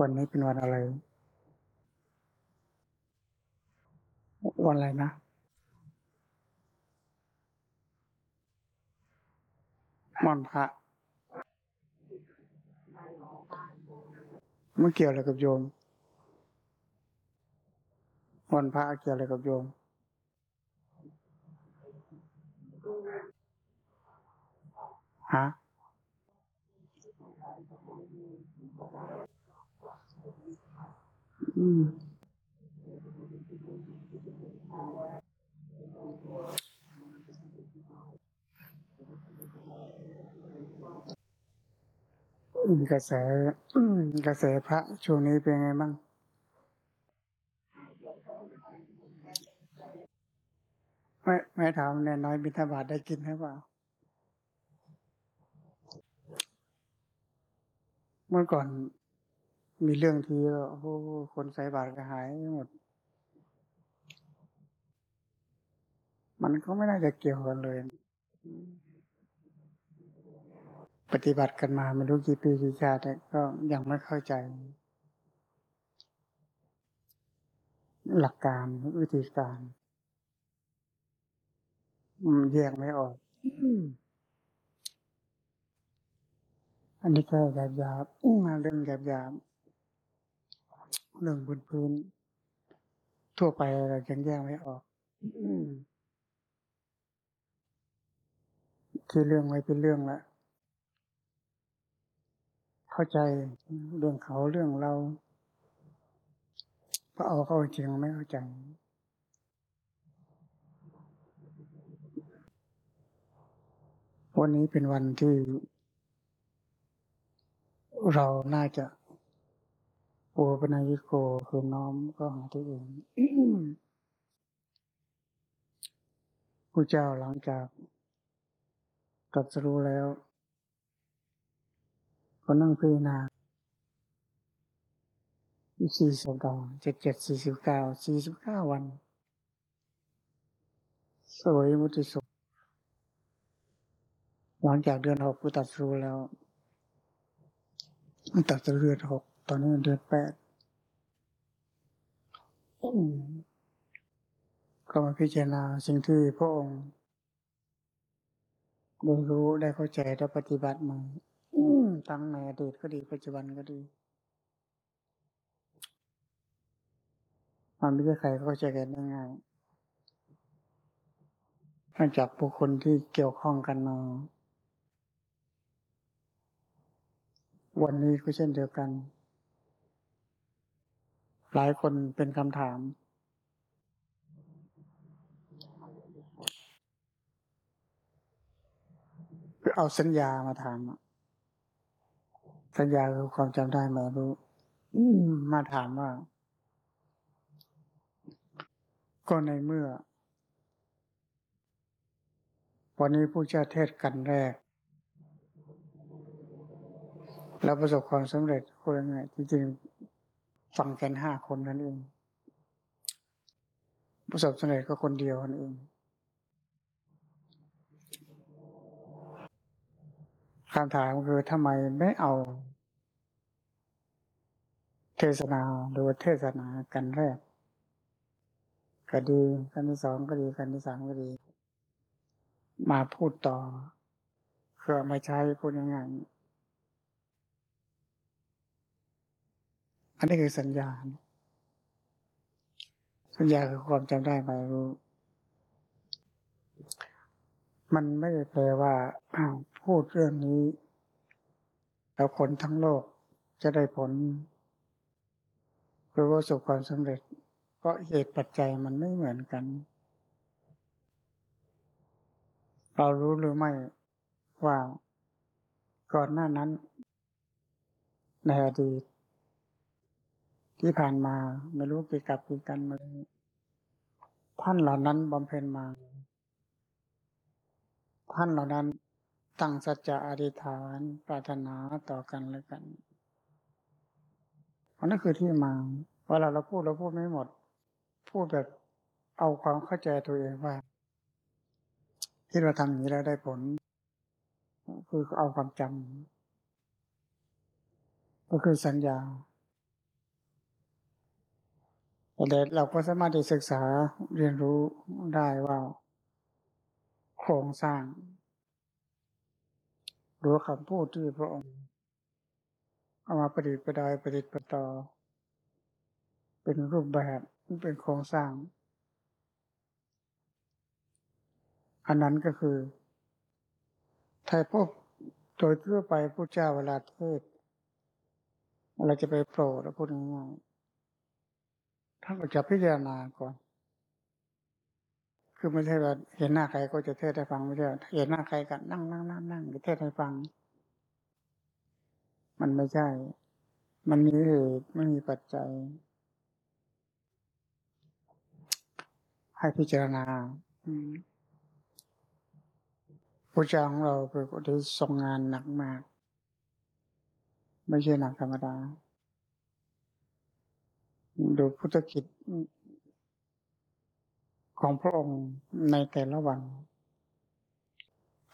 วันนี้เป็นวันอะไร วันอะไรนะ วันพระไม่เกี่ยวอะไรกับโยม วันพระเกี่ยวอะไรกับโยม ฮะ อืม กระแสกระแสพระช่วงนี้เป็นไงบ้างไม่ไม่ถามแน่น้อยบิณฑบาตได้กินหรือเปล่า เมื่อก่อน มีเรื่องทีแล้วโอ้โหคนใส่บาตรก็หายหมด มันก็ไม่น่าจะเกี่ยวกันเลย ปฏิบัติกันมาไม่รู้กี่ปีกี่ชาติก็ยังไม่เข้าใจ หลักการวิธีการแยกไม่ออก อันนี้ก็หยาบยาบมาเรื่องหยาบยาบ เรื่องบนพื้น ทั่วไปเรายังแยกไม่ออกอืมที่เรื่องไว้เป็นเรื่องละเข้าใจเรื่องเขาเรื่องเราพอเอาเข้าจริงไม่เข้าใจวันนี้เป็นวันที่เราน่าจะ โอปนายโกคือน้อมก็หาตัวเองผู้เจ้าหลังจากตรัสรู้แล้ว ก็นั่งพิจารณาสี่สิบเก้าเจ็ดเจ็ดสี่สิบเก้าสี่สิบเก้าวัน สวยมุติสุขหลังจากเดือนหกผู้ตรัสรู้แล้วมันตัดเดือนหก ตอนนี้เดือนแปดก็มาพิจารณาสิ่งที่พระองค์ได้รู้ได้เข้าใจได้ปฏิบัติมาอืมทั้งในอดีตก็ดีปัจจุบันก็ดี มันไม่ใช่ใครเข้าใจกันได้ง่ายนอกจากบุคคลที่เกี่ยวข้องกันมาวันนี้ก็เช่นเดียวกัน หลายคนเป็นคำถาม คือเอาสัญญามาถามสัญญาคือความจำได้ไหมรู้มาถามว่า ก็ในเมื่อ วันนี้ผู้เจ้าเทศกันแรก แล้วประสบความสำเร็จคนยังไงจริงๆ ฟังกันห้าคนนั่นเองประสบสำเร็จก็คนเดียวนั่นเองคำถามคือทำไมไม่เอา เทศนาหรือว่าเทศนากันแรกก็ดีกันที่สองก็ดีกันที่สามก็ดี มาพูดต่อเพื่อมาใช้พูดง่ายๆ อันนี้คือสัญญา สัญญาคือความจำได้หมายรู้ มันไม่ได้แปลว่าพูดเรื่องนี้ แล้วคนทั้งโลกจะได้ผลหรือว่าประสบความสำเร็จเพราะเหตุปัจจัยมันไม่เหมือนกัน เรารู้หรือไม่ว่าก่อนหน้านั้นในอดีต ที่ผ่านมาไม่รู้กี่กับกี่กันมาท่านเหล่านั้นบำเพ็ญมา ท่านเหล่านั้นตั้งสัจจะอธิษฐานปรารถนาต่อกันและกันอันนั้นคือที่มาเวลาเราพูดเราพูดไม่หมด พูดแบบเอาความเข้าใจตัวเองว่า ที่เราทำอย่างนี้แล้วได้ผลคือเอาความจำก็คือสัญญา แต่เราก็สามารถที่ศึกษาเรียนรู้ได้ว่าโครงสร้าง หรือคำพูดที่พระองค์เอามาประดิษฐ์ประดอยประดิษฐ์ประต่อเป็นรูปแบบเป็นโครงสร้าง อันนั้นก็คือไทยพบโดยทั่วไปผู้เจ้าเวลาเทศเราจะไปโปรดแล้วพูดง่ายๆ ท่านก็จะพิจารณาก่อน คือไม่ใช่ว่าเห็นหน้าใครก็จะเทศให้ฟังไม่ใช่เห็นหน้าใครกันนั่งนั่งนั่งนั่งเทศให้ฟัง มันไม่ใช่ มันมีเหตุไม่มีปัจจัย ให้พิจารณาพระเจ้าของเราเป็นคนที่ทรงงานหนักมาก ไม่ใช่หนักธรรมดา ดูพุทธกิจของพระองค์ในแต่ละวัน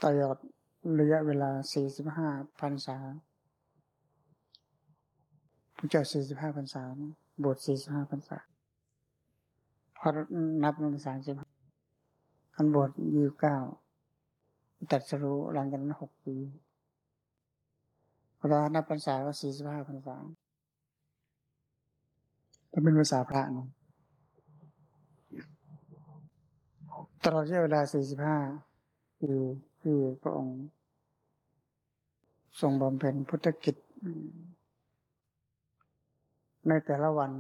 ตลอดระยะเวลา 45พรรษาพระเจ้า 45พรรษาบท45พรรษาพอนับเป็นสามสิบอันบทยี่สิบเก้าตัดสรู้หลังจากนั้นหกปีเรานับพรรษาก็สี่สิบห้าพรรษา ถ้าเป็นภาษาพระนะตลอดระยะเวลาสี่สิบห้าปีคือพระองค์ทรงบำเพ็ญพุทธกิจ ในแต่ละวัน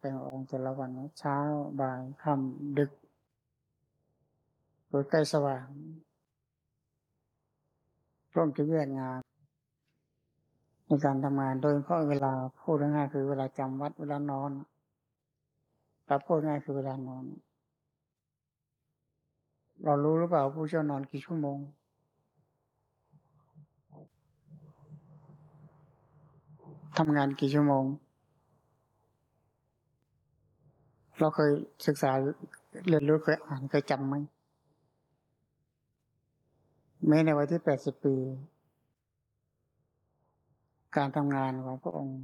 เป็นองค์แต่ละวันเช้าบ่ายค่ำดึกโดยใกล้สว่างร่วมจะแยกงานในการทำงานโดยเฉพาะเวลาพูดง่ายคือเวลาจำวัดเวลานอน แต่พูดง่ายคือเวลานอน เรารู้หรือเปล่าผู้เจ้านอนกี่ชั่วโมง ทำงานกี่ชั่วโมง เราเคยศึกษาเรียนรู้เคยอ่านเคยจำไหมแม้ในวัยที่แปดสิบปี การทำงานของพระองค์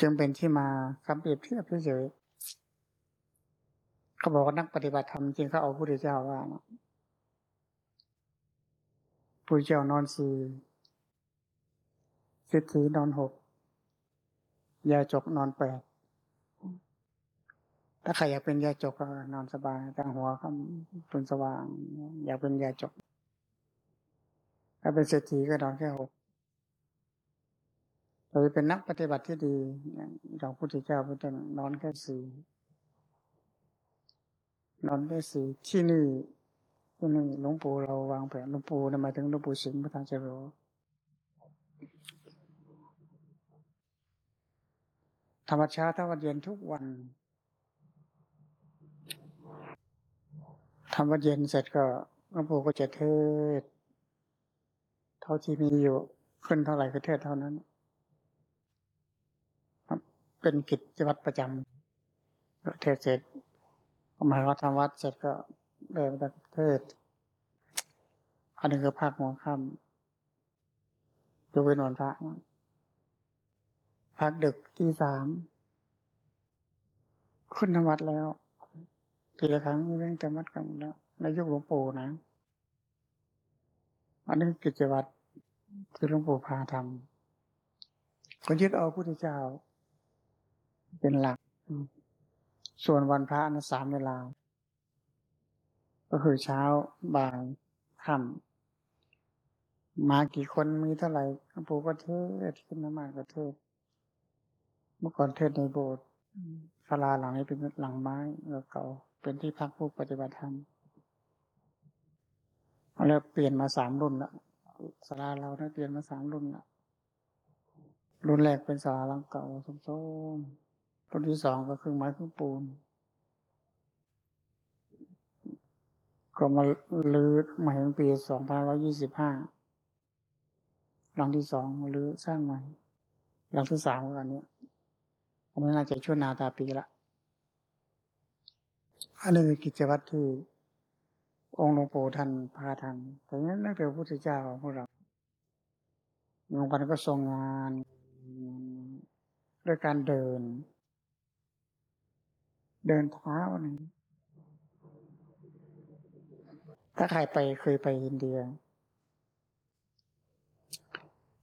จึงเป็นที่มาคำเปรียบเทียบเฉยเขาบอกว่านักปฏิบัติธรรมจริงเขาเอาพระพุทธเจ้าว่าพระเจ้านอนสี่สิทธินอนหกยาจกนอนแปดถ้าใครอยากเป็นยาจกก็นอนสบายตั้งหัวคำเป็นสว่าง อยากเป็นยาจก ถ้าเป็นเศรษฐีก็นอนแค่หก ราเป็นนักปฏิบัติที่ดีอย่างพุทธเจ้าพุทธนอนแค่สี่นอนแค่สี่ที่นี่ที่นี่หลวงปู่เราวางแผนหลวงปู่หมายถึงหลวงปู่สิงห์พระธานเจริญธรรมชาติถ้าวันเย็นทุกวันทำวัดเย็นเสร็จก็หลวงปู่ก็จะเทศ เท่าที่มีอยู่ขึ้นเท่าไหร่ก็เทศเท่านั้น เป็นกิจวัตรประจำเทศเสร็จมาวัดทำวัดเสร็จก็เดินไปเทศอันนี้คือภาคหัวค่ำยกเว้นวันพระพักดึกที่สามขึ้นธรรมวัดแล้วทีละครั้งเรื่องจำวัดกันแล้วในยุคหลวงปู่นะอันนี้กิจวัตรที่หลวงปู่พาทำก็ยึดเอาพุทธเจ้า เป็นหลัก ส่วนวันพระนะสามเวลา ก็คือเช้าบ่ายค่ำมากี่คนมีเท่าไหร่ปู่ก็เทศขึ้นมาก็เทศ เมื่อก่อนเทศในโบสถ์ศาลาหลังนี้เป็นหลังไม้เก่าเป็นที่พักผู้ปฏิบัติธรรมแล้วเปลี่ยนมาสามรุ่นละศาลาเราได้เปลี่ยนมาสามรุ่นละรุ่นแรกเป็นศาลาหลังเก่าส้มๆ รุ่นที่สองก็คือไม้คือปูน ก็มาลื้อมาเห็นปีสองพันร้อยี่สิบห้าหลังที่สองมาลื้อสร้างใหม่หลังที่สามก็อันนี้อันนี้น่าจะช่วนาตาปีละอันนี้คือกิจวัตรที่องค์หลวงปู่ท่านพาทำแต่นั้นนั่นเป็นพระพุทธเจ้าของพวกเราหลวงปู่ก็ทรงงานด้วยการเดิน เดินเท้านี่ถ้าใครไปเคยไปอินเดีย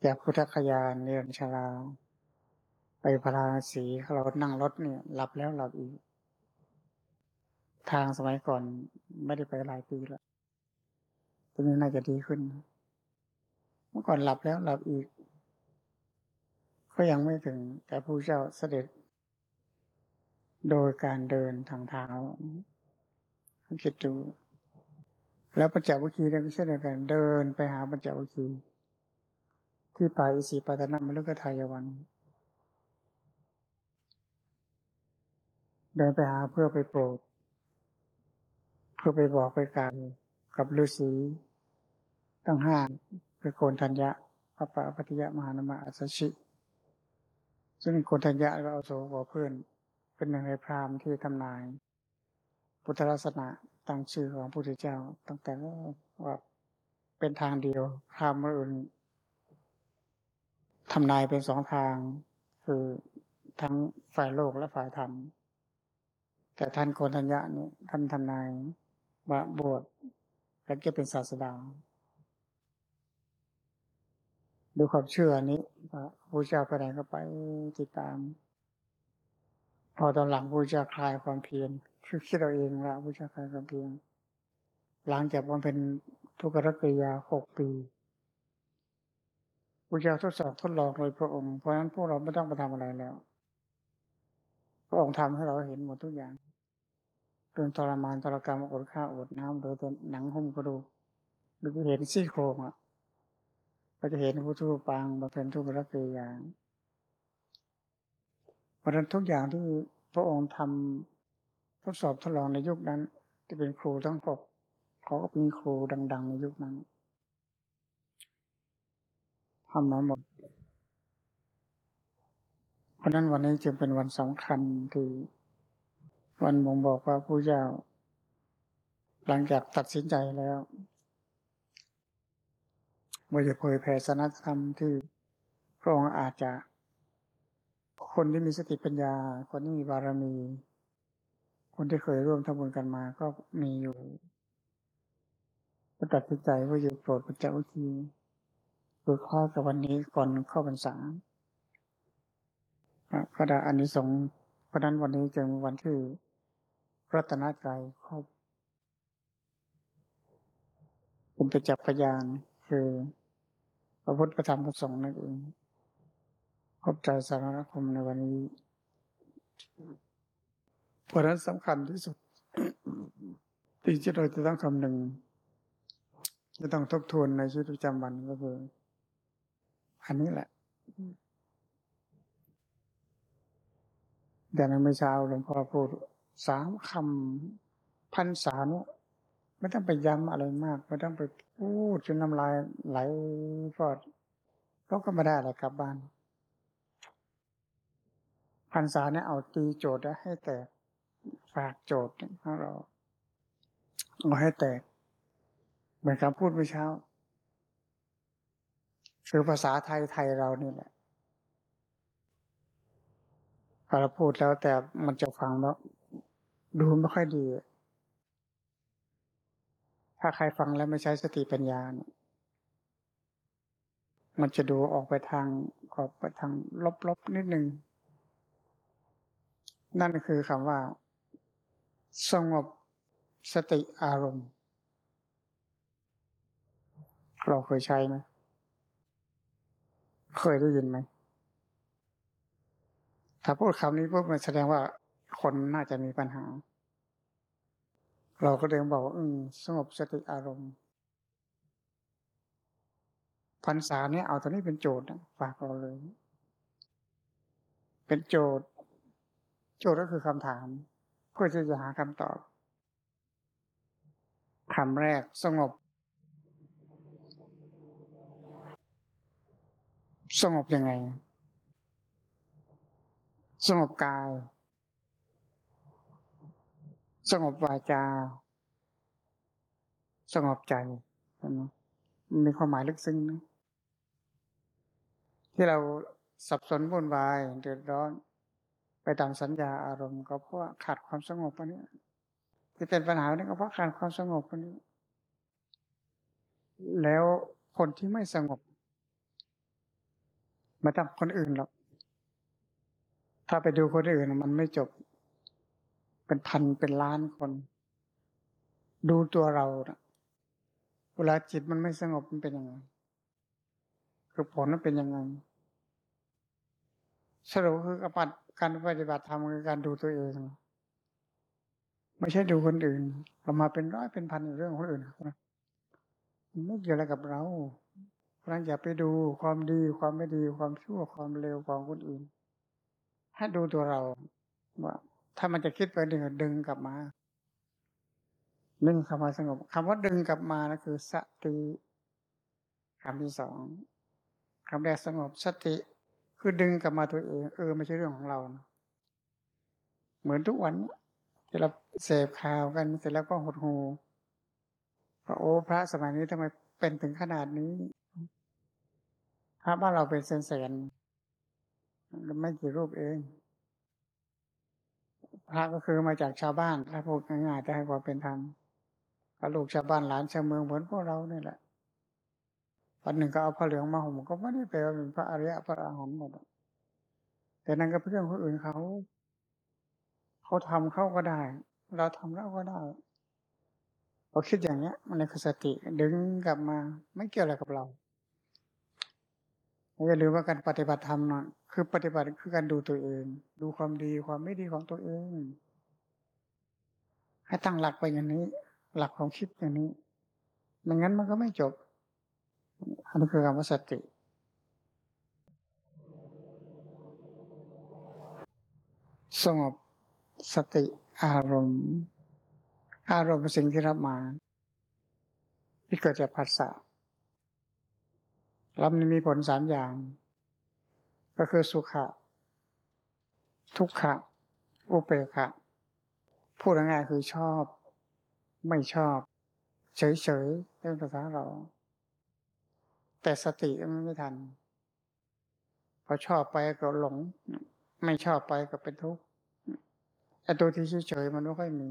จากพุทธคยานเนินชาลา ไปพาราสีเรานั่งรถเนี่ยหลับแล้วหลับอีก ทางสมัยก่อนไม่ได้ไปหลายปีแล้วตอนนี้น่าจะดีขึ้น เมื่อก่อนหลับแล้วหลับอีก ก็ยังไม่ถึงแต่ผู้เจ้าเสด็จ โดยการเดินทางเท้าคิดดูแล้วปัญจวัคคีย์ก็เช่นเดียวกันเดินไปหาปัญจวัคคีย์ที่ป่าอิสิปตนมฤคทายวัน เดินไปหาเพื่อไปโปรด เพื่อไปบอกไปกล่าวกับฤาษีตั้งห้าคือโกนทัญญะพระปะพัทยมหานามะอัสชิ ซึ่งโกนทัญญะก็เอาโสกเพื่อน เป็นหนึ่งในพราหมณ์ที่ทำนาย พุทธศาสนาตั้งชื่อของพระพุทธเจ้า ตั้งแต่ว่าเป็นทางเดียว พราหมณ์อื่นทำนายเป็นสองทาง คือทั้งฝ่ายโลกและฝ่ายธรรม แต่ท่านโกนัญญะนี่ท่านทำนายว่าบวชแล้วจะเป็นศาสดาดูความเชื่อนี้พระพุทธเจ้าไปไหนก็ไปติดตาม พอตอนหลังพระพุทธเจ้าคลายความเพียรคือคิดเราเองละพระพุทธเจ้าคลายความเพียรหลังจากมันเป็นทุกขกิริยาหกปีพระเจ้าทดสอบทดลองโดยพระองค์ เพราะฉะนั้นพวกเราไม่ต้องไปทำอะไรแล้ว พระองค์ทำให้เราเห็นหมดทุกอย่างเรื่องทรมานทรกรรมอดข้าวอดน้ำโดยตัวหนังหุ้มกระดูกหรือเห็นซี่โครงอะก็จะเห็นผู้ทูปังบำเพ็ญทุกขกิริยา ราะฉะนั้นทุกอย่างที่พระองค์ทำทดสอบทดลองในยุคนั้น ที่เป็นครูทั้งหกเขาก็เป็นครูดัง ๆ ในยุคนั้นทำมาหมด เพราะนั้นวันนี้จึงเป็นวันสำคัญที่วันบ่งบอกว่าผู้เจ้า หลังจากตัดสินใจแล้วว่าจะเผยแผ่ศาสนธรรมที่พระองค์อาจจะ คนที่มีสติปัญญา คนที่มีบารมี คนที่เคยร่วมทำบุญกันมา ก็มีอยู่ก็ตัดสินใจว่าจะโปรดพระเจ้าทีโดยข้อกับวันนี้ก่อนเข้าพรรษาก็ได้อันนี้สงเพราะนั้นวันนี้จึงวันที่รัตนใจครบเป็นประจักษ์พยานคือพระพุทธธรรมพระสงฆ์นั่นเอง ขอบใจสารณคมในวันนี้เพราะนั้นสำคัญที่สุดที่เราจะต้องคำหนึ่งจะต้องทบทวนในชีวิตประจำวันก็คือ อันนี้แหละแต่ในเมื่อเช้าหลวงพ่อพูดสามคำพันสาเนี่ยไม่ต้องไปย้ำอะไรมาก ไม่ต้องไปพูดจนน้ำลายไหลฟอดเราก็ไม่ได้อะไรกลับบ้าน พันษาเนี่ยเอาตีโจทย์ให้แตกฝากโจทย์ของเราเอาให้แตก เหมือนคำพูดเมื่อเช้า คือภาษาไทยไทยเรานี่แหละพอเราพูดแล้วแต่มันจะฟังแล้ว ดูไม่ค่อยดี ถ้าใครฟังแล้วไม่ใช้สติปัญญาเนี่ยมันจะดูออกไปทางออกไปทางลบๆนิดนึง นั่นคือคำว่า สงบสติอารมณ์ เราเคยใช้ไหมเคยได้ยินไหม ถ้าพูดคำนี้ปุ๊บมันแสดงว่าคนน่าจะมีปัญหา เราก็เลยบอกว่าสงบสติอารมณ์พรรษาเนี่ยเอาตัวนี้เป็นโจทย์ฝากเราเลย เป็นโจทย์ จทย์ก็คือคำถาม เพื่อที่จะหาคำตอบคำแรกสงบ สงบยังไง สงบกาย สงบวาจา สงบใจใช่ไหมมีความหมายลึกซึ้งนะที่เราสับสนวุ่นวายเดือดร้อน ไปตามสัญญาอารมณ์ ก็เพราะขาดความสงบอันนี้ที่เป็นปัญหาเนี่ยก็เพราะขาดความสงบอันนี้ แล้วคนที่ไม่สงบมาทำคนอื่นหรอกถ้าไปดูคนอื่นมันไม่จบ เป็นพันเป็นล้านคน ดูตัวเรานะเวลาจิตมันไม่สงบมันเป็นยังไงคือผลมันเป็นยังไงสรุปคือ การปฏิบัติธรรมคือการดูตัวเอง ไม่ใช่ดูคนอื่นเรามาเป็นร้อยเป็นพันเรื่องคนอื่นนะไม่เกี่ยวอะไรกับเราเพราะนั้นอย่าไปดูความดีความไม่ดีความชั่วความเลวของคนอื่นให้ดูตัวเราว่าถ้ามันจะคิดไปดึงดึงกลับมาดึงคำว่าสงบคำว่าดึงกลับมานะคือสติคำที่สองคำแรกสงบสติ คือดึงกลับมาตัวเอง เออไม่ใช่เรื่องของเรานะเหมือนทุกวันที่เราเสพข่าวกันเสร็จแล้วก็หดหูพระโอ้พระสมัยนี้ทำไมเป็นถึงขนาดนี้พระบ้านเราเป็นเซนเซนไม่กี่รูปเองพระก็คือมาจากชาวบ้านถ้าพูดง่ายๆจะให้ความเป็นธรรมก็ลูกชาวบ้านหลานชาวเมืองเหมือนพวกเราเนี่ยแหละ วันหนึ่งก็เอาผ้าเหลืองมาห่มก็ไม่ได้แปลว่าเป็นพระอริยะพระอรหันต์หมดแต่นั่นก็เป็นเรื่องคนอื่นเขาเขาทำเขาก็ได้ เราทำเราก็ได้พอคิดอย่างเนี้ย มันคือสติดึงกลับมา ไม่เกี่ยวอะไรกับเราอย่าลืมว่าการปฏิบัติธรรมนะคือปฏิบัติคือการดูตัวเอง ดูความดีความไม่ดีของตัวเอง ให้ตั้งหลักไปอย่างนี้ หลักของคิดอย่างนี้ไม่งั้นมันก็ไม่จบ อันนี้คือคำว่าสติ สงบสติอารมณ์ อารมณ์เป็นสิ่งที่รับมา ที่เกิดจากภาษาแล้วมันมีผลสามอย่าง ก็คือสุขะ ทุกขะ อุเปกขะพูดง่ายๆคือชอบ ไม่ชอบ เฉยๆเป็นภาษาเรา แต่สติมันไม่ทัน พอชอบไปก็หลง ไม่ชอบไปก็เป็นทุกข์ไอ้ตัวที่เฉยๆมันไม่ค่อยมี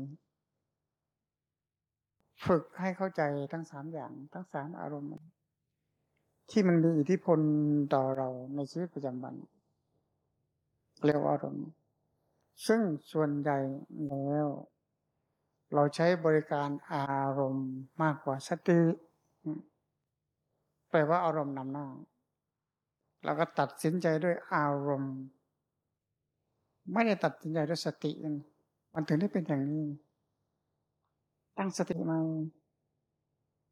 ฝึกให้เข้าใจทั้งสามอย่าง ทั้งสามอารมณ์ ที่มันมีอิทธิพลต่อเราในชีวิตประจำวัน เรียกว่าอารมณ์ ซึ่งส่วนใหญ่แล้ว เราใช้บริการอารมณ์มากกว่าสติ แปลว่าอารมณ์นำหน้าเราก็ตัดสินใจด้วยอารมณ์ ไม่ได้ตัดสินใจด้วยสติมันถึงได้เป็นอย่างนี้ ตั้งสติมา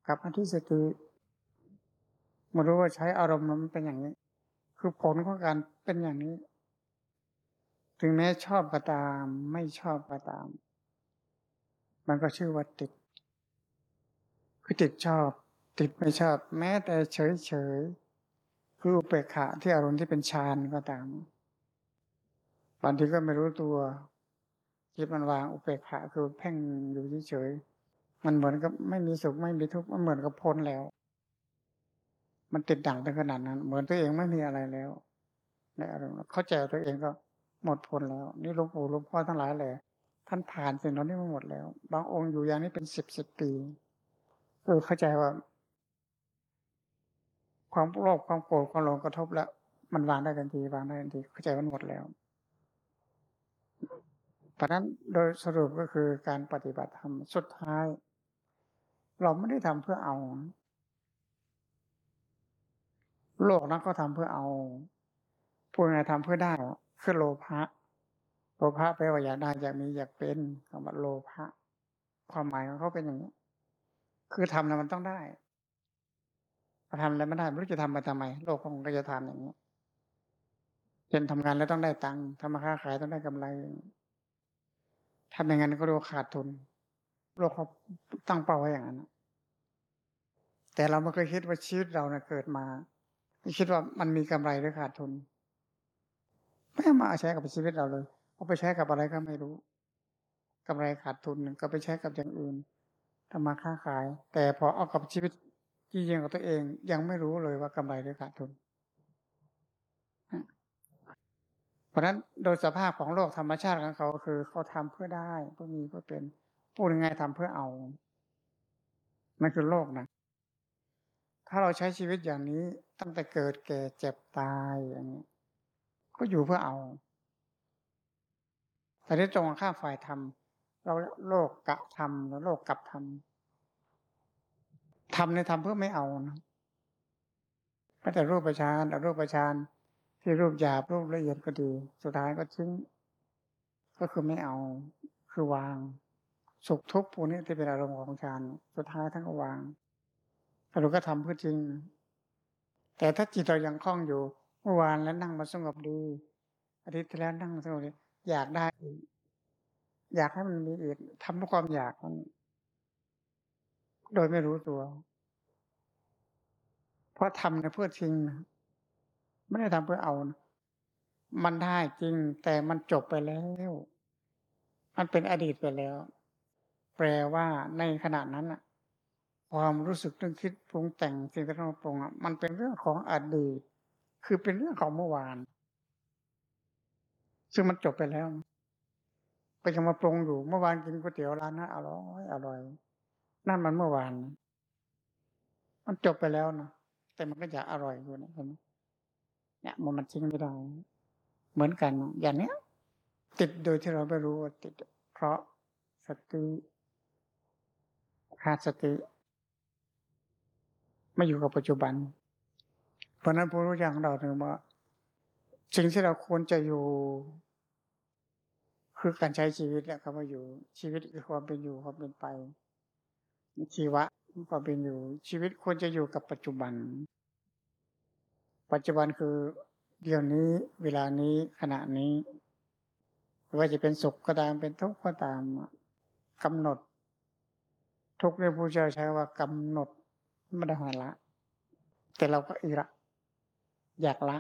กับอธิสติมารู้ว่าใช้อารมณ์มันเป็นอย่างนี้ คือผลของการเป็นอย่างนี้ ถึงแม้ชอบก็ตาม ไม่ชอบก็ตาม มันก็ชื่อว่าติด คือติดชอบ ติดไม่ชอบแม้แต่เฉยเฉยคืออุเบกขาที่อารมณ์ที่เป็นฌานก็ตามบางทีก็ไม่รู้ตัวจิตมันวางอุเบกขาคือเพ่งอยู่เฉยมันเหมือนกับไม่มีสุขไม่มีทุกข์มันเหมือนกับพ้นแล้ว มันติดดั่งถึงขนาดนั้น เหมือนตัวเองไม่มีอะไรแล้วในอารมณ์เข้าใจตัวเองก็หมดพ้นแล้ว นี่หลวงปู่หลวงพ่อทั้งหลายเลยท่านผ่านสิ่งเหล่านี้มาหมดแล้ว บางองค์อยู่อย่างนี้เป็นสิบสิบปีเออเข้าใจว่า ความโลภความโกรธความหลงกระทบแล้ว มันวางได้ทันทีวางได้ทันทีเข้าใจมันหมดแล้วเพราะนั้นโดยสรุปก็คือการปฏิบัติธรรมสุดท้าย เราไม่ได้ทำเพื่อเอา โลกนั้นก็ทำเพื่อเอาพูดไงทำเพื่อได้คือโลภะโลภะแปลว่าอยากได้อยากมีอยากเป็นคำว่าโลภะความหมายของเขาเป็นอย่างนี้ คือทำแล้วมันต้องได้ ทำแล้วไม่ได้ไม่รู้จะทำมาทำไม โลกของก็จะทำอย่างนี้เป็นทำงานแล้วต้องได้ตังค์ทำมาค้าขายต้องได้กำไรทำอย่างนั้นก็เรียกขาดทุน โลกเขาตั้งเป้าไว้อย่างนั้นแต่เราไม่เคยคิดว่าชีวิตเราเนะเกิดมาคิดว่ามันมีกำไรหรือขาดทุนไม่มาใช้กับชีวิตเราเลยเอาไปใช้กับอะไรก็ไม่รู้กำไรขาดทุนก็ไปใช้กับอย่างอื่นทำมาค้าขาย แต่พอเอากับชีวิต ที่ยังกับตัวเองยังไม่รู้เลยว่ากำไรหรือขาดทุน เพราะนั้นโดยสภาพของโลกธรรมชาติของเขาคือเขาทำเพื่อได้เพื่อมีเพื่อเป็นพูดยังไงทำเพื่อเอานั่นคือโลกนะถ้าเราใช้ชีวิตอย่างนี้ตั้งแต่เกิดแก่เจ็บตายอย่างนี้ ก็อยู่เพื่อเอา แต่ที่ตรงข้ามฝ่ายธรรมเราโลกกะทำแล้วโลกกับทำ ทำในทำเพื่อไม่เอานะแม้แต่รูปประชานรูปประชานที่รูปหยาบรูปละเอียดก็ดี สุดท้ายก็ทิ้ง ก็คือไม่เอา คือวาง สุขทุกข์พวกนี้ที่เป็นอารมณ์ของฌานสุดท้ายทั้งก็วางแต่เราก็ทำเพื่อจริง แต่ถ้าจิตเรายังคล้องอยู่ เมื่อวานแล้วนั่งมาสงบดีอาทิตย์ที่แล้วนั่งสงบดีอยากได้อีกอยากให้มันมีอีกทำเพราะความอยากมัน โดยไม่รู้ตัว เพราะทำในเพื่อจริงนะไม่ได้ทำเพื่อเอานะมันได้จริง แต่มันจบไปแล้ว มันเป็นอดีตไปแล้ว แปลว่าในขณะนั้นอะความรู้สึกนึกคิดปรุงแต่งสิ่งที่เราปรุงอะมันเป็นเรื่องของอดีต คือเป็นเรื่องของเมื่อวาน ซึ่งมันจบไปแล้ว ก็ยังมาปรุงอยู่เมื่อวานกินก๋วยเตี๋ยวร้านนั้นอร่อยอร่อย นั่นมันเมื่อวาน มันจบไปแล้วนะแต่มันก็อยากอร่อยอยู่นะเห็นไหมเนี่ยมันมันทิ้งไม่ได้ เหมือนกัน อย่างเนี้ย ติดโดยที่เราไม่รู้ว่าติด เพราะสติขาดสติไม่อยู่กับปัจจุบัน เพราะนั้นพระรู้อย่างเราถึงว่าสิ่งที่เราควรจะอยู่ คือการใช้ชีวิตแหละครับว่าอยู่ชีวิตคือความเป็นอยู่ความเป็นไป ชีวะความเป็นอยู่ ชีวิตควรจะอยู่กับปัจจุบัน ปัจจุบันคือเดี๋ยวนี้เวลานี้ขณะนี้ว่าจะเป็นสุขก็ตามเป็นทุกข์ก็ตามกำหนด ทุกในผู้เจ้าใช้ว่ากำหนดไม่ได้หาละ แต่เราก็อีละ อยากละ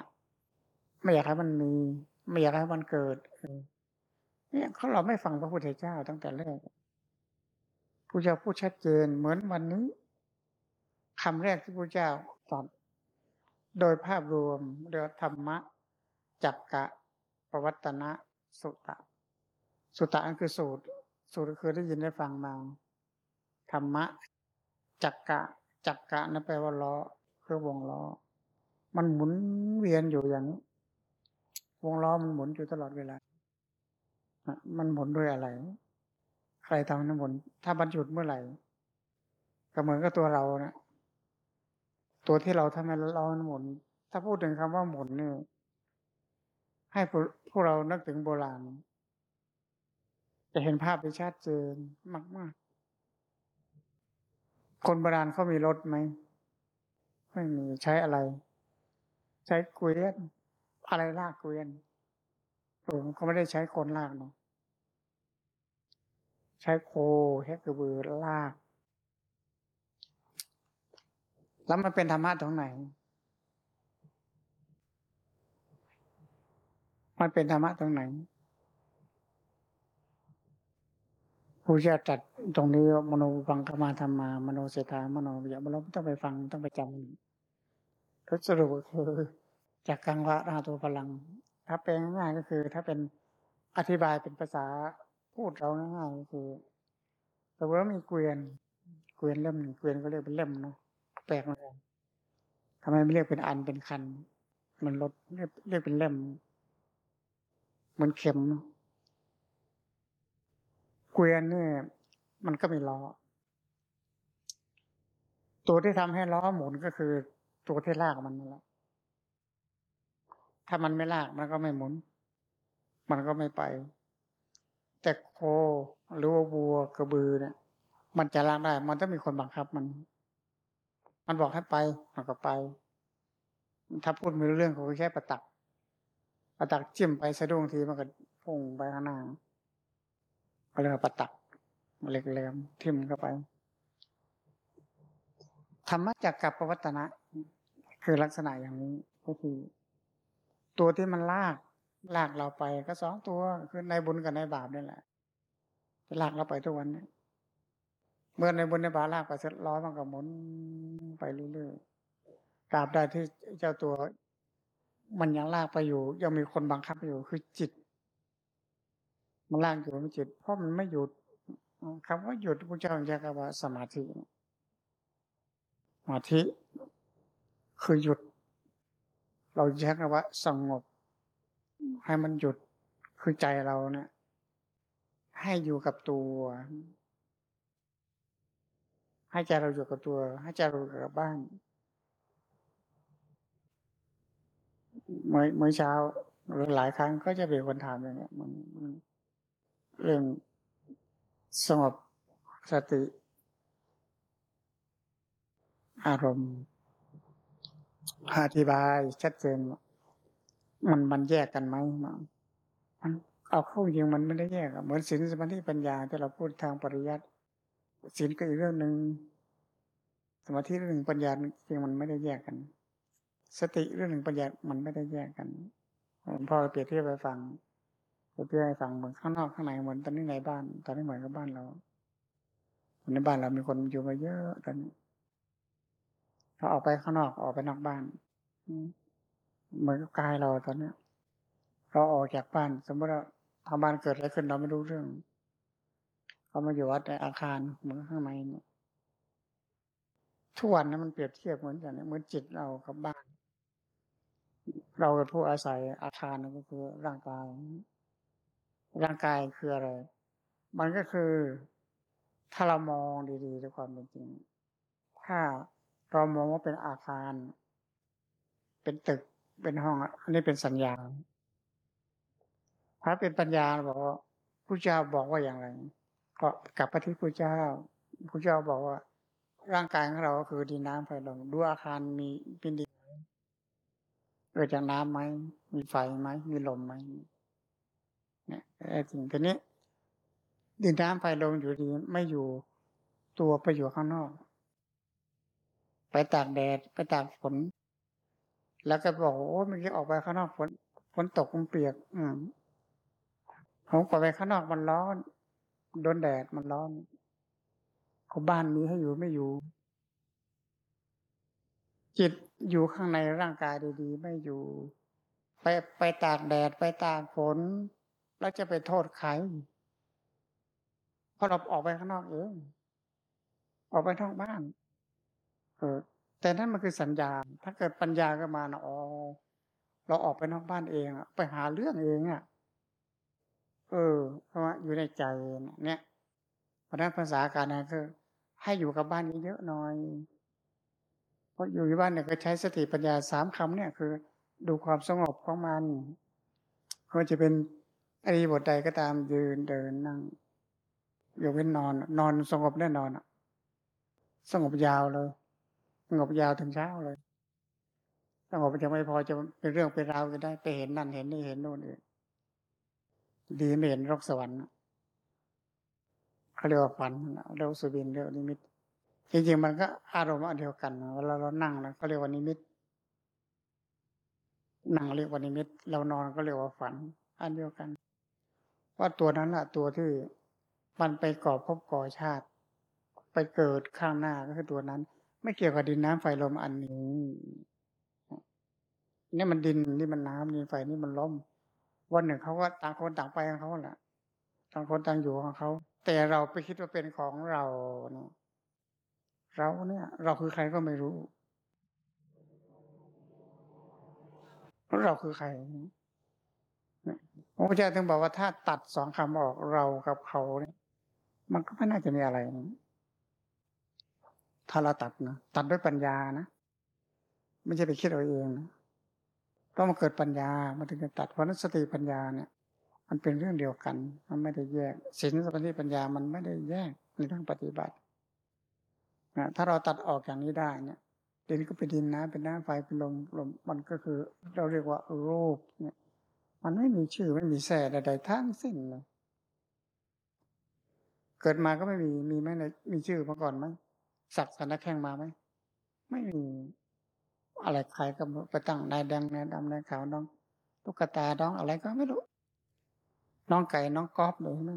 ไม่อยากให้มันมี ไม่อยากให้มันเกิดเนี่ยเขาเราไม่ฟังพระพุทธเจ้าตั้งแต่แรก ผู้เจ้าพูดชัดเจนเหมือนวันนี้คำแรกที่พระเจ้าตรัสโดยภาพรวมเรียกธรรมะ จักกะปวัตนะสุตะ สุตะอันคือสูตร สูตรคือได้ยินได้ฟังมาธรรมะ จักกะ จักกะนั่นแปลว่าล้อคือวงล้อ มันหมุนเวียนอยู่อย่างนี้วงล้อมันหมุนอยู่ตลอดเวลา มันหมุนด้วยอะไร รทำน้ำหมุนถ้าบรรจุเมื่อไหร่ก็เหมือนกับตัวเรานะตัวที่เราทำให้เราหมุนถ้าพูดถึงคำว่าหมุนนี่ยให้พวกเรานึกถึงโบราณ จะเห็นภาพที่ชัดเจนมากคนโบราณเขามีรถไหมไม่มีใช้อะไร ใช้เกวียนอะไรลากเกวียนเออเขาไม่ได้ใช้คนลากเนาะ ใช้โคแฮกกระบือลาก แล้วมันเป็นธรรมะตรงไหน มันเป็นธรรมะตรงไหนผู้เชี่ยวจัดตรงนี้มโนฟังกมาธรรมามโนเสถามโนอย่าเราไม่ต้องไปฟังต้องไปจำก็สรุปคือ จากกังวะราตัวพลัง ถ้าเป็นง่ายก็คือ ถ้าเป็นอธิบายเป็นภาษา พูดเราง่ายก็คือแต่ว่ามีเกวียน เกวียนเล่มเกวียนก็เรียกเป็นเล่มเนาะแปลกเหมือนกันทำไมไม่เรียกเป็นอันเป็นคัน มันรถเรียกเรียกเป็นเล่มเหมือนเข็มเกวียนเนี่ยมันก็มีล้อตัวที่ทำให้ล้อหมุนก็คือ ตัวที่ลากมันนั่นแหละถ้ามันไม่ลากมันก็ไม่หมุน มันก็ไม่ไป แต่โคหรือว่าวัวกระบือเนี่ย มันจะลากได้ มันต้องมีคนบังคับมัน มันบอกให้ไปมันก็ไป ถ้าพูดมีเรื่องก็แค่ประตัก ประตักจิ้มไปสะดุ้งทีมันก็พุ่งไปข้างหน้าก็เรียกว่าปตักเหล็กแหลมทิ่มเข้าไปธรรมะจักกับปวัตนะ คือลักษณะอย่างนี้ก็คือ ตัวที่มันลาก ลากเราไปก็สองตัวคือในบุญกับในบาปนี่แหละจะลากเราไปทุกวันนี้เมื่อในบุญในบาปลากไปเสร็จร้อยมันก็หมุนไปเรื่อยๆตราบใดที่เจ้าตัว มันยังลากไปอยู่ ยังมีคนบังคับอยู่คือจิต มันลากอยู่ไม่จิต เพราะมันไม่หยุดคำว่าหยุดพระเจ้าใช้คำว่าสมาธิสมาธิ คือหยุด เราใช้คำว่าสงบ ให้มันหยุดคือใจเราเนี่ยให้อยู่กับตัว ให้ใจเราอยู่กับตัว ให้ใจเราอยู่กับบ้านเมื่อเมื่อเช้าหรือหลายครั้งก็จะเป็นคนถามอย่างเงี้ยมันเรื่องสงบสติ อารมณ์อธิบายชัดเจน มันมันแยกกันไหมมันเอาเข้าจริงมันไม่ได้แยกเหมือนศีลสมาธิปัญญาที่เราพูดทางปริยัติศีลก็อีกเรื่องหนึ่งสมาธิเรื่องหนึ่งปัญญาจริงมันไม่ได้แยกกัน สติเรื่องหนึ่งปัญญามันไม่ได้แยกกันพอเราเปรียบเทียบไปฟังเปรียบเทียบไปฟังเหมือนข้างนอกข้างในเหมือนตอนนี้ในบ้าน ตอนนี้เหมือนกับบ้านเราในบ้านเรามีคนอยู่มาเยอะตอนนี้เขาออกไปข้างนอกออกไปนอกบ้าน เหมือนกับกายเราตอนเนี้ย เราออกจากบ้าน สมมติว่าทำบ้านเกิดอะไรขึ้นเราไม่รู้เรื่องเขามาอยู่วัดในอาคารเหมือนข้างในเนี่ยทุกวันนั้นมันเปรียบเทียบเหมือนกันเหมือนจิตเรากับบ้าน เราเป็นผู้อาศัยอาคารนั่นก็คือร่างกาย ร่างกายคืออะไร มันก็คือ ถ้าเรามองดีๆด้วยความเป็นจริง ถ้าเรามองว่าเป็นอาคาร เป็นตึก เป็นห้องอันนี้เป็นสัญญาถ้าเป็นปัญญาบอกว่าผู้เจ้าบอกว่าอย่างไร ก็กลับไปที่ผู้เจ้าผู้เจ้าบอกว่า ร่างกายของเราก็คือดินน้ำไฟลมดูอาคารมีเป็นดินเกิดจากน้ำไหมมีไฟไหมมีลมไหมเนี่ยจริงทีนี้ ดินน้ำไฟลมอยู่ดีไม่อยู่ตัวไปอยู่ข้างนอก ไปตากแดดไปตากฝน แล้วก็บอกโอ้เมื่อกี้ออกไปข้างนอกฝนฝนตกมันเปียก อืมผมก็ไปข้างนอกมันร้อน โดนแดดมันร้อนเขาบ้านนี้ให้อยู่ไม่อยู่ จิตอยู่ข้างในร่างกายดีๆ ไม่อยู่ ไปไปตากแดดไปตากฝน แล้วจะไปโทษใครเพราะเราออกไปข้างนอกเองออกไปนอกบ้าน เออ แต่นั่นมันคือสัญญา ถ้าเกิดปัญญาก็มานะอ๋อเราออกไปนอกบ้านเองอะไปหาเรื่องเองอะเออ เพราะว่าอยู่ในใจเนี่ยเพราะนั้นภาษาการนะคือ ให้อยู่กับบ้านเยอะหน่อยเพราะอยู่ที่บ้านเนี่ยก็ใช้สติปัญญาสามคำเนี่ยคือ ดูความสงบของมันก็จะเป็นอริบทใดก็ตามยืนเดินนั่งอยู่เป็นนอน นอนสงบแน่นอนสงบยาวเลย งบยาวถึงเช้าเลยสงบยังไม่พอจะเป็นเรื่องเป็นราวก็ได้ ไปเห็นนั่นเห็นนี่เห็นโน่นอีกดีไม่เห็นรกสวรรค์เขาเรียกว่าฝันเราสุบินเรียกนิมิต จริงๆมันก็อารมณ์อันเดียวกันเวลาเรานั่งนะก็เรียกว่านิมิตนั่งเรียกว่านิมิต เรานอนก็เรียกว่าฝัน อันเดียวกัน ว่าตัวนั้นแหละตัวที่มันไปก่อภพก่อชาติ ไปเกิดข้างหน้าก็คือตัวนั้น ไม่เกี่ยวกับดินน้ำไฟลมอันนี้นี่มันดินนี่มันน้ำนี่ไฟนี่มันลมวันหนึ่งเขาก็ต่างคนต่างไปของเขาแหละต่างคนต่างอยู่ของเขา แต่เราไปคิดว่าเป็นของเราเนี่ยเราเนี่ย เราคือใครก็ไม่รู้ เราคือใครพระพุทธเจ้าถึงบอกว่าถ้าตัดสองคำออกเรากับเขาเนี่ย มันก็ไม่น่าจะมีอะไรนะ ถ้าเราตัดนะตัดด้วยปัญญานะไม่ใช่ไปคิดเอาเองนะต้องมาเกิดปัญญามันถึงจะตัดเพราะนั้นสติปัญญาเนี่ย มันเป็นเรื่องเดียวกัน มันไม่ได้แยกศีลสมาธิปัญญามันไม่ได้แยกในทางปฏิบัตินะถ้าเราตัดออกอย่างนี้ได้เนี่ยดินก็เป็นดินน้ำเป็นน้ำไฟเป็นลมลมมันก็คือ เราเรียกว่ารูปเนี่ย มันไม่มีชื่อไม่มีแส่ใดๆทั้งสิ้นเลยเกิดมาก็ไม่มีมีไหมในมีชื่อมาก่อนไหม สักสันนักแข่งมาไหมไม่มีอะไรใครก็ไปตั้งนายแดงนายดำนายขาวน้องตุ๊กตาน้องอะไรก็ไม่รู้ น้องไก่น้องกอล์ฟเลยไหม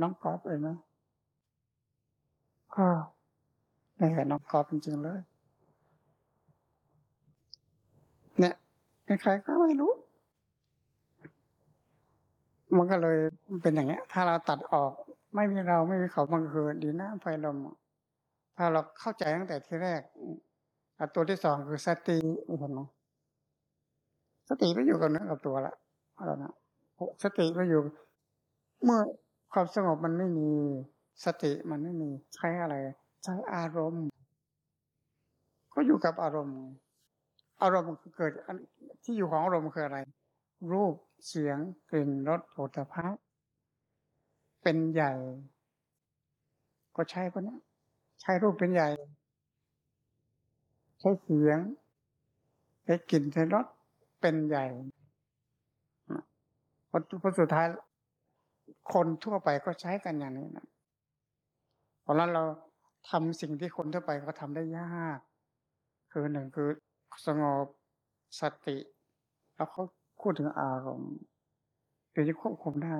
น้องกอล์ฟเลยไหมก็นี่แหละน้องกอล์ฟจริงๆเลย เนี่ยใครๆก็ไม่รู้ มันก็เลยเป็นอย่างเงี้ย ถ้าเราตัดออก ไม่มีเราไม่มีเขามันคือดีน้ำไฟลมถ้าเราเข้าใจตั้งแต่ที่แรกตัวที่สองคือสติเห็นไหมสติก็อยู่กับเนื้อกับตัวละอะไรนะสติก็อยู่ เมื่อความสงบมันไม่มีสติมันไม่มีใช้อะไร ใช้อารมณ์ ก็อยู่กับอารมณ์ อารมณ์เกิดที่อยู่ของอารมณ์คืออะไร รูปเสียงกลิ่นรสโผฏฐัพพะ เป็นใหญ่ ก็ใช้พวกนี้ใช้รูปเป็นใหญ่ ใช้เสียงใช้กลิ่นใช้รสเป็นใหญ่พอพอสุดท้าย คนทั่วไปก็ใช้กันอย่างนี้นะเพราะนั้นเราทำสิ่งที่คนทั่วไปเขาทาได้ยาก คือหนึ่งคือสงบสติ แล้วเขาพูดถึงอารมณ์คือจะควบคุมได้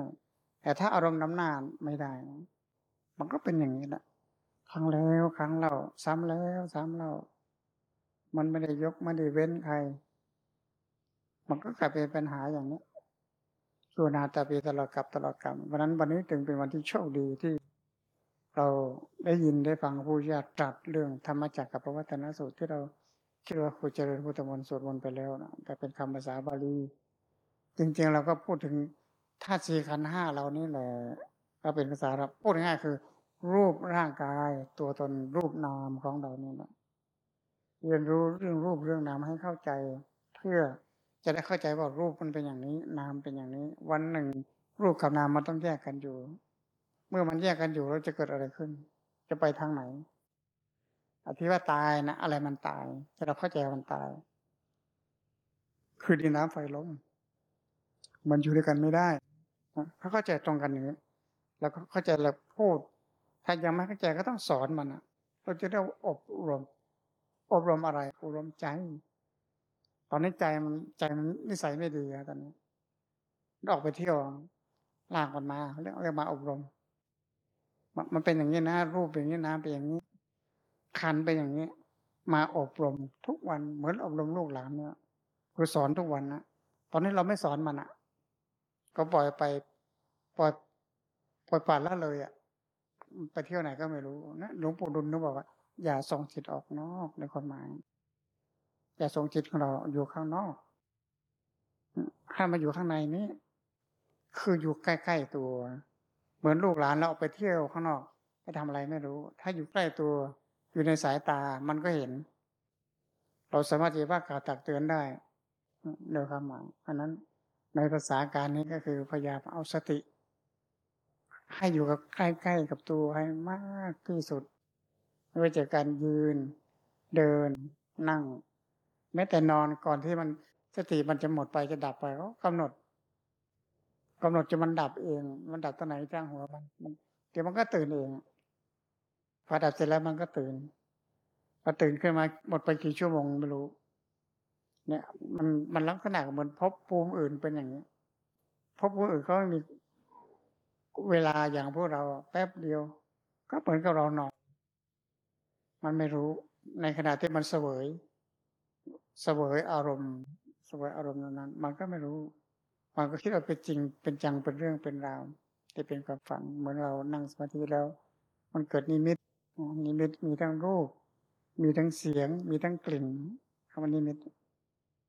แต่ถ้าอารมณ์น้ำหน้าไม่ได้ มันก็เป็นอย่างนี้แหละครั้งแล้วครั้งเล่าซ้ำแล้วซ้ำเล่า มันไม่ได้ยกไม่ได้เว้นใคร มันก็กลายเป็นปัญหาอย่างนี้ชัวนาตาปีตลอดกับตลอดกรรมวันนั้นวันนี้ถึงเป็นวันที่โชคดีที่เราได้ยินได้ฟังผู้ญาติตรัสเรื่องธรรมจักรกับพระวัฒนสูตรที่เราคิดว่าครูเจริญพุทธมนต์สวดมนต์ไปแล้วนะแต่เป็นคำภาษาบาลี จริงๆเราก็พูดถึง ธาตุสี่ขันห้าเรานี่แหละก็เป็นภาษาเราพูดง่ายๆคือ รูปร่างกาย ตัวตนรูปนามของเรานี่แหละเรียนรู้เรื่องรูปเรื่องนามให้เข้าใจ เพื่อจะได้เข้าใจว่ารูปมันเป็นอย่างนี้ นามเป็นอย่างนี้ วันหนึ่ง รูปกับนามมันต้องแยกกันอยู่ เมื่อมันแยกกันอยู่เราจะเกิดอะไรขึ้น จะไปทางไหนอธิว่าตายนะอะไรมันตายแต่เราเข้าใจมันตาย คือดินน้ำไฟลมมันอยู่ด้วยกันไม่ได้ เขาเข้าใจตรงกันอย่างนี้แล้วก็เข้าใจแล้วพูดถ้ายังไม่เข้าใจก็ต้องสอนมันอะ เราจะได้อบรม อบรมอะไร อบรมใจ ตอนนี้ใจมันใจมันนิสัยไม่ดีอะตอนนี้ออกไปเที่ยวลากมันมาเรียกเรียกมาอบรม มันเป็นอย่างนี้นะ รูปเป็นอย่างนี้นะเป็นอย่างนี้ คันไปอย่างนี้ มาอบรมทุกวันเหมือนอบรมลูกหลานเนี่ยคือสอนทุกวันนะตอนนี้เราไม่สอนมันอะ ก็ปล่อยไปปล่อยปล่อยป่าละเลยอะไปเที่ยวไหนก็ไม่รู้นะหลวงปู่ดุลนึกบอกว่า อย่าส่งจิตออกนอกในความหมาย อย่าส่งจิตของเราอยู่ข้างนอกให้มาอยู่ข้างในนี้ คืออยู่ใกล้ๆตัว เหมือนลูกหลานเราออกไปเที่ยวข้างนอกไปทำอะไรไม่รู้ ถ้าอยู่ใกล้ตัวอยู่ในสายตามันก็เห็น เราสามารถจะว่ากล่าวตักเตือนได้เดียวคำหมายอันนั้น ในภาษาการนี้ก็คือพยายามเอาสติ ให้อยู่กับใกล้ๆกับตัวให้มากที่สุดไม่ว่าจะการยืน เดิน นั่ง แม้แต่นอนก่อนที่มันสติมันจะหมดไปจะดับไปก็กำหนดกำหนดจะมันดับเอง มันดับตอนไหนจ้างหัวมันมัน เดี๋ยวมันก็ตื่นเอง พอดับเสร็จแล้วมันก็ตื่นพอตื่นขึ้นมาหมดไปกี่ชั่วโมงไม่รู้ เนี่ยมันมันลักษณะเหมือนพบภูมิอื่นเป็นอย่างนี้พบภูมิอื่นเขาไม่มีเวลาอย่างพวกเราแป๊บเดียว ก็เหมือนกับเรานอนมันไม่รู้ในขณะที่มันเสวย เสวยอารมณ์ เสวยอารมณ์นั้น มันก็ไม่รู้ มันก็คิดว่าเป็นจริงเป็นจังเป็นเรื่องเป็นราวแต่เป็นความฝันเหมือนเรานั่งสมาธิแล้ว มันเกิดนิมิตนิมิตมีทั้งรูป มีทั้งเสียง มีทั้งกลิ่นคำว่านิมิต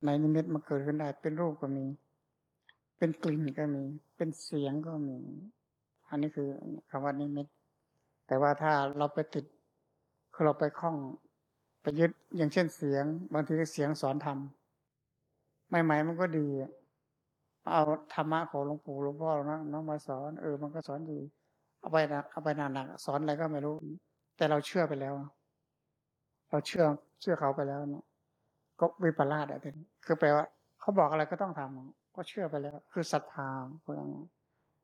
ในนิมิตมันเกิดขึ้นได้ เป็นรูปก็มี เป็นกลิ่นก็มี เป็นเสียงก็มี อันนี้คือคำว่านิมิต แต่ว่าถ้าเราไปติดคือเราไปคล้องไปยึดอย่างเช่นเสียง บางทีเสียงสอนธรรมใหม่ๆมันก็ดี เอาธรรมะของหลวงปู่หลวงพ่อนะน้องมาสอน เออ มันก็สอนดี เอาไปนะเอาไปนานๆสอนอะไรก็ไม่รู้ แต่เราเชื่อไปแล้ว เราเชื่อเชื่อเขาไปแล้วเนี่ย ก็วิปลาสอะเป็นคือแปลว่าเขาบอกอะไรก็ต้องทำก็เชื่อไปแล้ว คือศรัทธาพวกนี้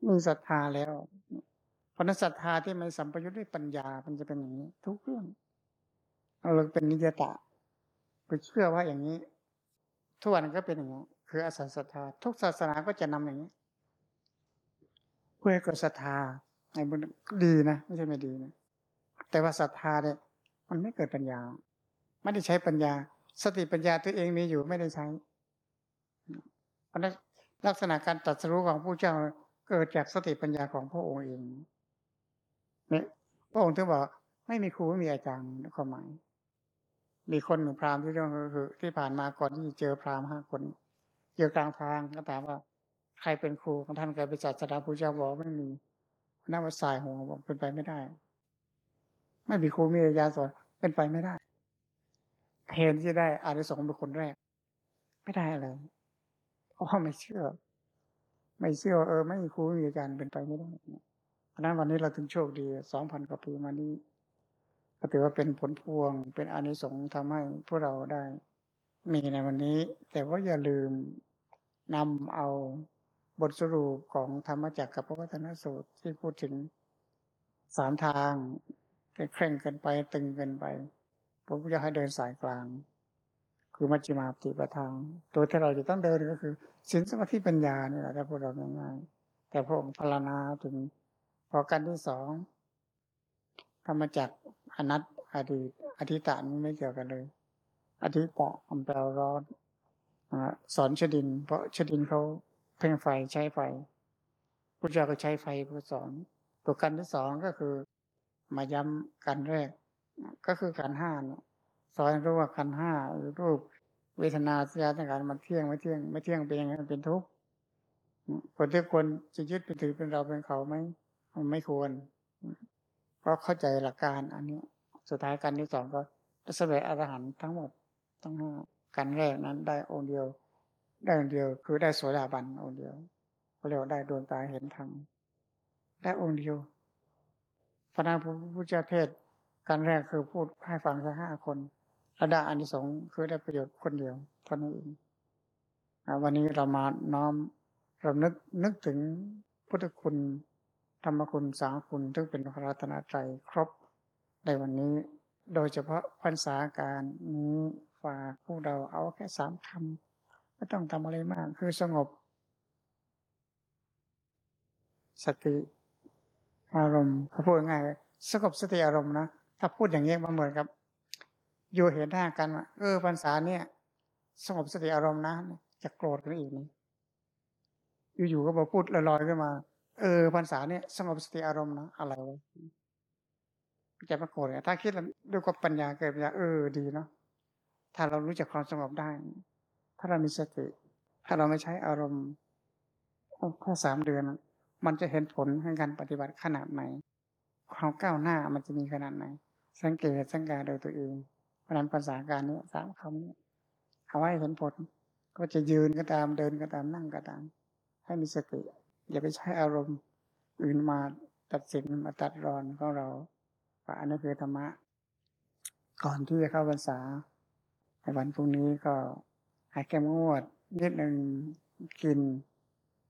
มีศรัทธาแล้ว เพราะนั้นศรัทธาที่มันสัมปยุทธ์ด้วยปัญญา มันจะเป็นอย่างนี้ ทุกเรื่องเราเป็นนิยตะไปเชื่อว่าอย่างนี้ ทุกวันก็เป็นอย่างนี้คืออาศัยศรัทธา ทุกศาสนาก็จะนำอย่างนี้ เพื่อให้เกิดศรัทธาในบุญดีนะไม่ใช่ไม่ดีนะแต่ว่าศรัทธาเนี่ยมันไม่เกิดปัญญา ไม่ได้ใช้ปัญญา สติปัญญาตัวเองมีอยู่ไม่ได้ใช้เพราะนั้นลักษณะการตรัสรู้ของผู้เจ้าเกิดจากสติปัญญาของพระองค์เองเนี่ยพระองค์ถึงบอกไม่มีครูไม่มีอาจารย์ความหมาย มีคนหนึ่งพราหมณ์ที่เรื่องคือ ที่ผ่านมาก่อนที่เจอพราหมณ์ห้าคนเจอกลางทางก็ถามว่า ใครเป็นครูของท่านใครเป็นศาสดาผู้เจ้าบอกไม่มีนักวิสายหัวบอกเป็นไปไม่ได้ ไม่มีครูมีอาจารย์สอนเป็นไปไม่ได้ เห็นที่ได้อาริสงส์เป็นคนแรก ไม่ได้อะไรเพราะว่าไม่เชื่อ ไม่เชื่อ เออ ไม่มีครูไม่มีอาจารย์เป็นไปไม่ได้เพราะนั้นวันนี้เราถึงโชคดีสองพันกว่าปีมานี้ก็ถือว่าเป็นผลพวงเป็นอานิสงส์ทำให้พวกเราได้ มีในวันนี้ แต่ว่าอย่าลืมนำเอาบทสรุปของธรรมจักรกับพระวัฒนสูตรที่พูดถึงสามทางเคร่งเกินไปตึงเกินไป ผมจะให้เดินสายกลาง คือมัชฌิมาปฏิปทางตัวที่เราจะต้องเดินก็คือสินสมาธิปัญญาเนี่ยแหละถ้าพูดเราง่ายๆแต่พระองค์พารณาถึงพอกันที่สองธรรมจักอนัตอดีตอธิตานี่ไม่เกี่ยวกันเลย อธิตะอัมแปลร้อนสอนชดิน เพราะชดินเขาเพ่งไฟใช้ไฟพระเจ้าก็ใช้ไฟเพื่อสอนตัวกันที่สองก็คือ มาย้ำกันแรก ก็คือขันห้าเนี่ยสอนรู้ว่าขันห้ารูปเวทนาสัญญาต่างๆมันเที่ยงไม่เที่ยงไม่เที่ยงเป็นยังไงมันเป็นทุกข์คนที่ควรจะยึดเป็นถือเป็นเราเป็นเขาไหมมันไม่ควรเพราะเข้าใจหลักการ อันนี้ สุดท้ายกันที่สองก็จะสำเร็จอรหันต์ทั้งหมดทั้งห้ากันแรกนั้น ได้องค์เดียว ได้องค์เดียว คือได้โสดาบันองค์เดียวเขาเรียกได้ดวงตาเห็นธรรมได้องค์เดียวพระนางพระพุทธเจ้าเทศ การแรกคือพูดให้ฟังแค่ห้าคนระดับอันที่สองคือได้ประโยชน์คนเดียวเท่านั้นเองวันนี้เรามาน้อมเรานึกนึกถึงพุทธคุณ ธรรมคุณสางคุณซึ่งเป็นพระรัตนตรัยครบในวันนี้ โดยเฉพาะพรรษาการนี้ฝากพวกเราเอาแค่สามคำไม่ต้องทำอะไรมากคือสงบ สติอารมณ์เขาพูดง่ายสงบสติอารมณ์นะ ถ้าพูดอย่างนี้มันเหมือนกับ อยู่เห็นหน้ากันว่าเออพรรษาเนี่ย สงบสติอารมณ์นะจะโกรธกันอีกนี่อยู่ๆก็บอกพูดลอยๆขึ้นมา เออพรรษาเนี่ยสงบสติอารมณ์นะอะไรวะจะมาโกรธเนี่ยถ้าคิดด้วยกับปัญญาเกิดปัญญาเออดีเนาะถ้าเรารู้จักความสงบได้ ถ้าเรามีสติ ถ้าเราไม่ใช้อารมณ์แค่สามเดือน มันจะเห็นผลในการปฏิบัติขนาดไหน ความก้าวหน้ามันจะมีขนาดไหน สังเกตสังการโดยตัวเองเพราะนั้นภาษาการนี้สามคำนี้เอาไว้เห็นผล ก็จะยืนก็ตามเดินก็ตามนั่งก็ตาม ให้มีสติ อย่าไปใช้อารมณ์อื่นมาตัดสินมาตัดรอนของเราว่าอันนี้คือธรรมะ ก่อนที่จะเข้าภาษาในวันพรุ่งนี้ก็ให้แก้มงวดนิดหนึ่งกิน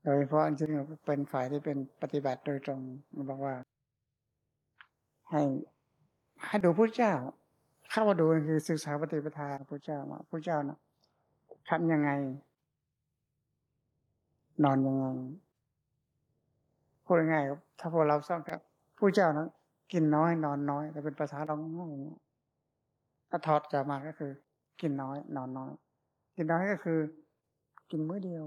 โดยเฉพาะจริงๆเป็นฝ่ายที่เป็นปฏิบัติโดยตรงบอกว่า ให้ ให้ดูพระเจ้า เข้ามาดูคือศึกษาปฏิปทาพระเจ้าว่าพระเจ้านะทำยังไง นอนยังไงพูดง่ายๆถ้าพวกเราสร้างครับผู้เจ้านะกินน้อย นอนน้อยแต่เป็นภาษาเราง่ายถ้าถอดจากมาก็คือ กินน้อย นอนน้อย กินน้อยก็คือ กินมื้อเดียว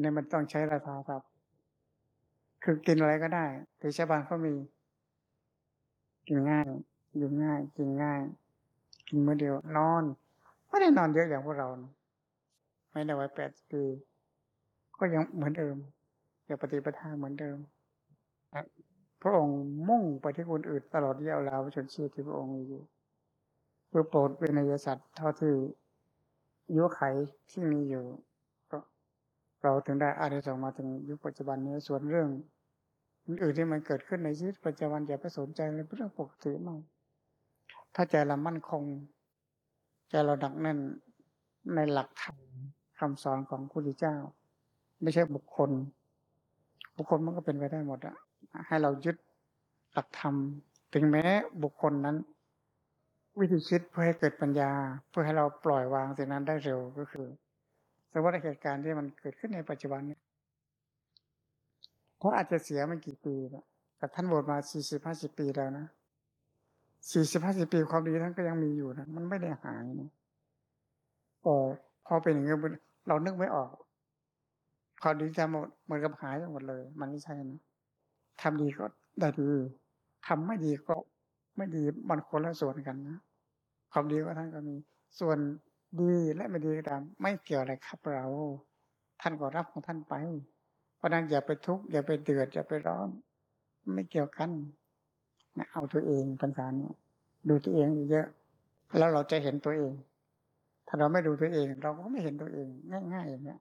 เนี่ยมันต้องใช้ราคาครับ คือกินอะไรก็ได้ถือชาวบ้านเขามี กินง่ายอยู่ง่าย กินง่าย กินเมื่อเดียวนอน ไม่ได้นอนเยอะอย่างพวกเรา ไม่ได้ไว้แปดปีก็ยังเหมือนเดิมยังปฏิปทาเหมือนเดิมพระองค์มุ่งไปที่คนอื่นตลอดเยาวลาวชนชีพที่พระองค์อยู่เพื่อโปรดเวนยสัตว์เท่าที่ยุคไขที่มีอยู่ ก็เราถึงได้อาริสงมาถึงยุคปัจจุบันนี้ส่วนเรื่อง อื่นที่มันเกิดขึ้นในชีวิตประจำวันอย่าไปสนใจเลยเป็นเรื่องปกติมากถ้าใจเรามั่นคง ใจเราดักแน่นในหลักธรรมคำสอนของพระพุทธเจ้า ไม่ใช่บุคคล บุคคลมันก็เป็นไปได้หมดอะให้เรายึดหลักธรรม ถึงแม้บุคคลนั้น วิธีคิดเพื่อให้เกิดปัญญา เพื่อให้เราปล่อยวางสิ่งนั้นได้เร็วก็คือสมมติเหตุการณ์ที่มันเกิดขึ้นในปัจจุบันนี้ เพราอาจจะเสียไม่กี่ปีนะแต่ท่านบวชมาสี่สิบห้าสิบปีแล้วนะสี่สิบห้าสิบปีความดีท่านก็ยังมีอยู่นะมันไม่ได้หายนะแต่พอเป็นอย่างนี้เรานึกไม่ออกความดีทำหมดเหมือนกับหายไปหมดเลย มันไม่ใช่นะทำดีก็ได้ดีทำไม่ดีก็ไม่ดีมันคนละส่วนกันนะความดีก็ท่านก็มี ส่วนดีและไม่ดีก็ตาม ไม่เกี่ยวอะไรครับเรา ท่านก็รับของท่านไป ราะนั้นอย่าไปทุกข์อย่าไปเดือดอย่าไปร้อน ไม่เกี่ยวกันนะเอาตัวเองปัญหาเนี้ดูตัวเองเยอะ แล้วเราจะเห็นตัวเอง ถ้าเราไม่ดูตัวเอง เราก็ไม่เห็นตัวเอง ง่ายๆอย่างเงี้ย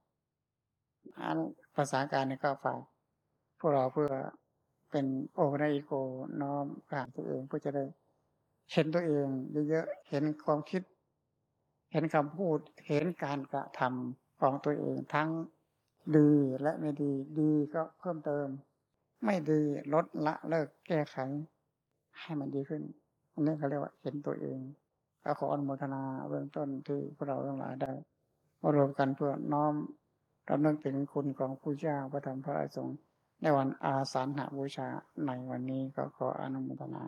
อันภาษาการเนี่ยก็ฝากพวกเราเพื่อเป็นโอปนอิโกน้อมผ่านตัวเองเพื่อจะได้เห็นตัวเองเยอะๆเห็นความคิด เห็นคำพูด เห็นการกระทำของตัวเองทั้ง ดีและไม่ดี ดีก็เพิ่มเติม ไม่ดีลดละเลิกแก้ไข ให้มันดีขึ้น อันนี้เขาเรียกว่าเห็นตัวเองก็ขออนุโมทนาเบื้องต้นที่พวกเราทั้งหลายได้มารวมกันเพื่อน้อมรำลึกถึงคุณของผู้เจ้าพระธรรมพระสงฆ์ในวันอาสาฬหบูชาในวันนี้ก็ขออนุโมทนา